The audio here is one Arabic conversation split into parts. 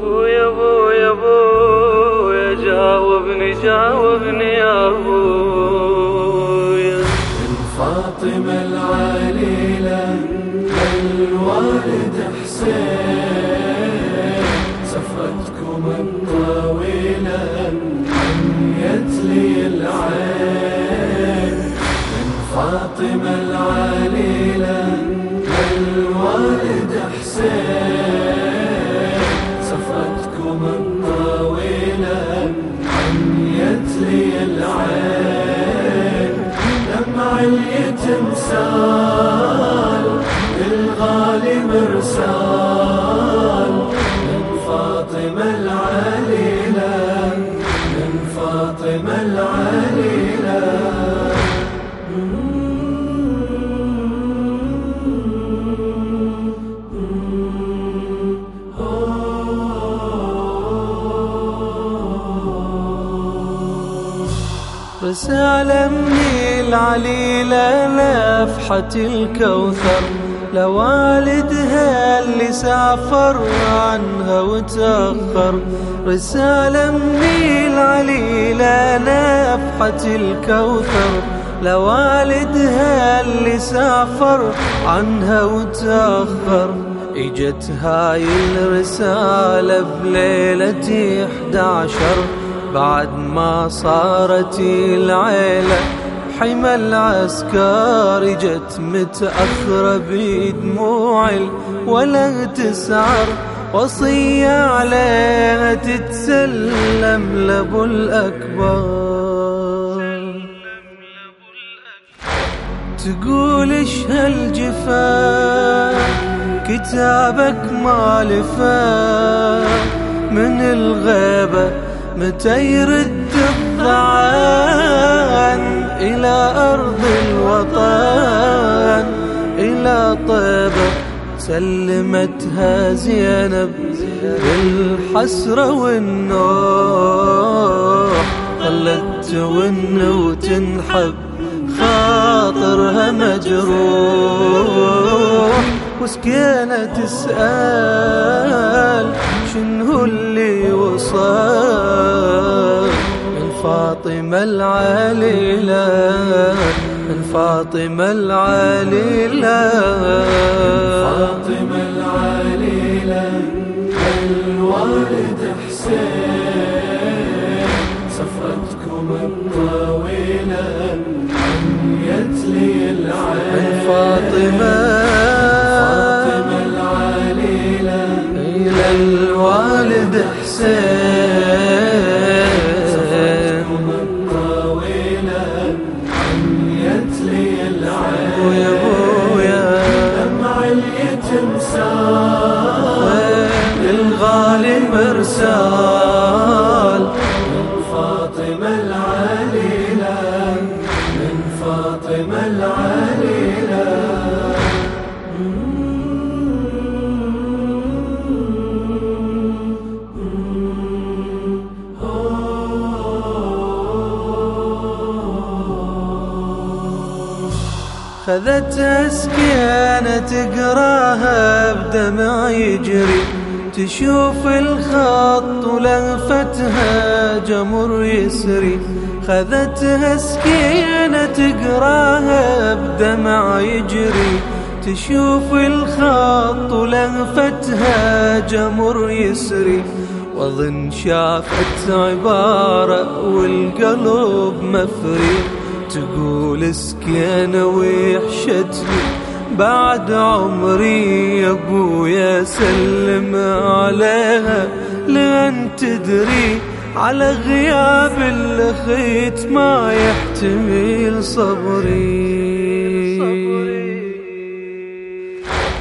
بويا بويا بويا جاوبني جاوبني يا بويا. فاطمة العليلة الوالد حسين سفرتكم الطويلة اليتم سال للغالي مرسال من فاطمة العليلة من فاطمة العليلة. رسالة من العليلة لفحة الكوثر لوالدها اللي سافر عنها وتأخر. رسالة من العليلة لفحة الكوثر لوالدها اللي سافر عنها وتأخر. إجت هاي الرسالة بليلة 11 بعد ما صارت العيلة حمى العسكر جت متأخرة بدموع ولا تسعر وصية عليها تتسلم لأبو الأكبر. تقول إيش هالجفا كتابك ما لفا من الغيبة متى يرد الضعان إلى أرض الوطن إلى طيبة سلمتها زينب بالحسرة والنوح خلت تون وتنحب خاطرها مجروح. وسكينة تسأل شنو فاطمة العليلة من فاطمة العليلة. فاطمة العليلة الوالد حسين. سفرتكم الطويلة حميت لي العين. فاطمة. فاطمة العليلة إلى الوالد حسين. مرسال من فاطمة العليلة من فاطمة العليلة. خذتها سكينة تقراها بدمع يجري. تشوف الخط ولفتها جمر يسري خذتها سكينة تقراها بدمع يجري. تشوف الخط ولفتها جمر يسري واظن شافت عبارة والقلب مفري. تقول سكينة وحشتني بعد عمري يا أبويا سلم عليها لأن تدري على غياب الاخيت ما يحتمل صبري.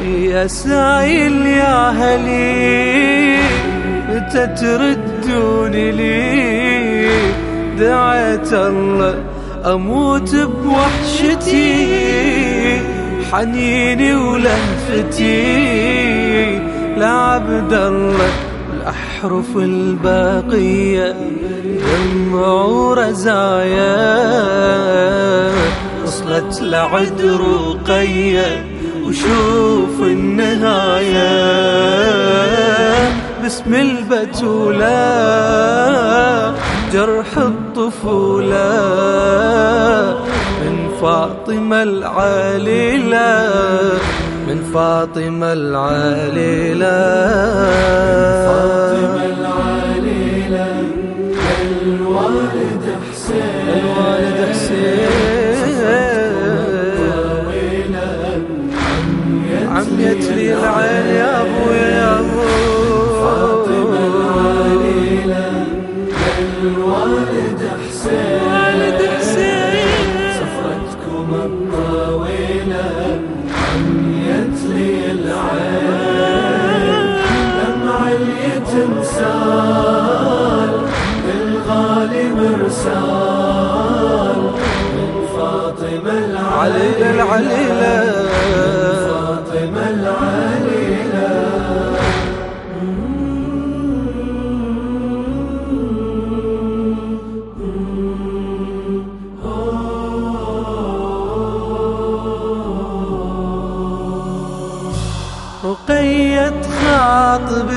يا سايل يا هلي متى تردوني لي. دعيت الله أموت بوحشتي. حنيني ولهفتي لعبد الله الأحرف الباقية دمع ورزايا. وصلت لعد رقية وشوف النهاية. باسم البتولة جرح الطفولة. فاطمة العليلة من فاطمة العليلة. فاطمة العليلة الوالد حسين الوالد حسين عم يتلي العين يا أبو يا أبو. فاطمة العليلة الوالد حسين والد حسين. اليتم سال بالغالي مرسال من فاطمة عليلة العليلة العليلة.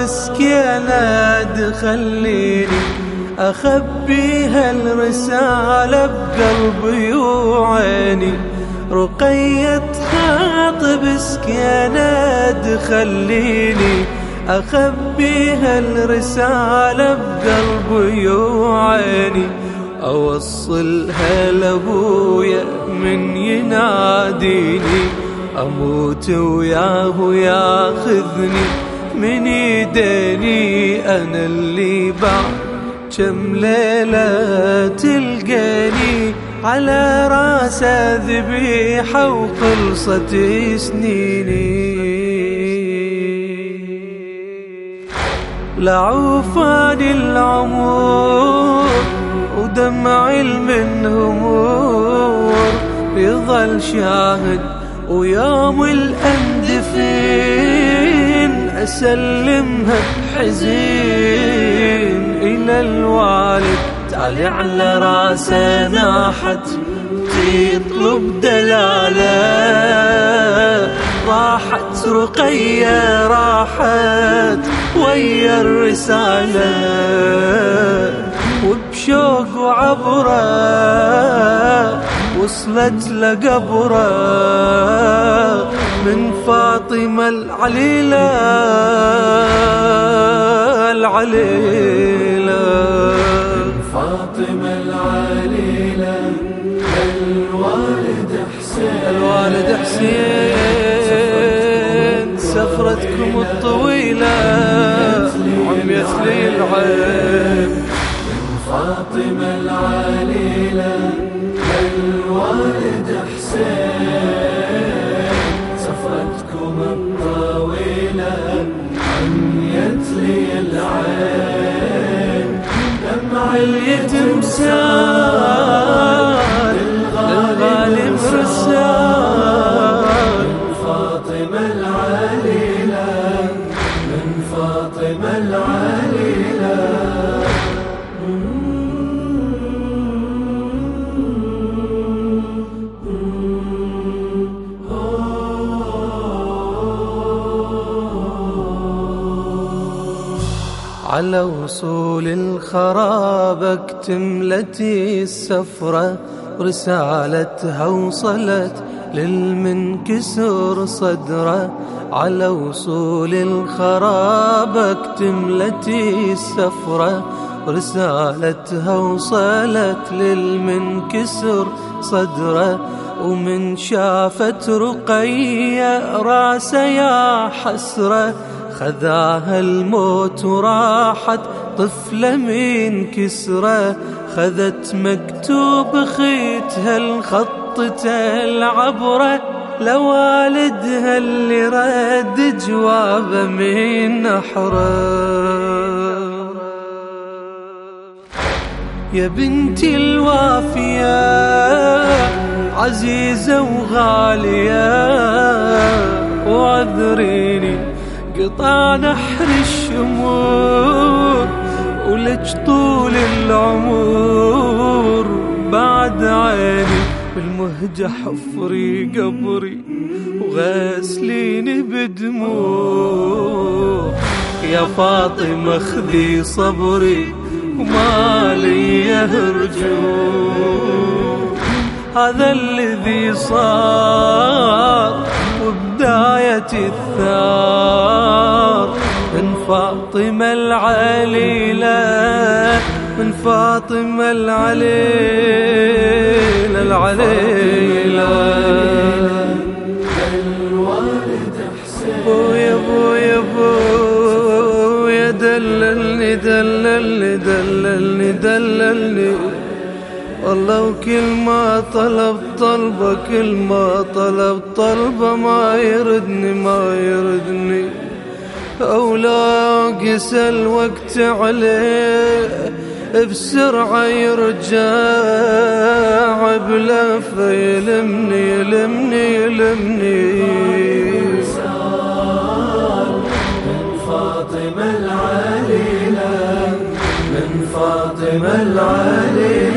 خاطب سكينة دخليني أخبيها الرسالة بقلبي وعيني. رقية خاطب سكينة دخليني أخبيها الرسالة بقلبي وعيني. أوصلها لأبويا من يناديني أموت وياه ياخذني من يديني أنا اللي بعد كم ليلة تلقاني على راسه ذبيحة وخلصت سنيني. لعوفاني العمر ودمع المنهور يظل شاهد ويوم الأندفين أسلمها بحزين إلى الوالد. تعالي على راسه ناحت تطلب دلالة. راحت رقية راحت ويا الرسالة. وبشوق وعبرة وصلت لقبره. فاطمة العليلة العليلة. فاطمة العليلة الوالد حسين. الوالد حسين سفرتكم الطويلة عم يثلي العين. فاطمة العليلة اليتم سال للغالي مرسال. من فاطمة العليلة من فاطمة العليلة. على وصول الخراب اكتملتي السفرة رسالتها وصلت للمنكسر صدرة. على وصول الخراب اكتملتي السفرة رسالتها وصلت للمنكسر صدرة. ومن شافت رقية راسه يا حسرة خذاها الموت وراحت طفلة من كسرة خذت مكتوب خيتها الخطة العبرة لوالدها اللي رد جوابه من نحره يا بنتي الوافية عزيزة وغالية وعذريني قطع نحر الشمور ولج طول العمر. بعد عيني بالمهجة حفري قبري وغسليني بدموع. يا فاطمة خذي صبري وما لي رجوع هذا الذي صار وبداية الثار. فاطمة العليلة من فاطمة العليلة العليلة. بويا بويا بويا دللني دللني دللني دللني. والله وكل ما طلب طلبة كل ما طلب طلبة ما يردني ما يردني. أو قس الوقت عليه بسرعة يرجع بلفة يلمني يلمني يلمني من فاطمة العليلة من فاطمة العليلة.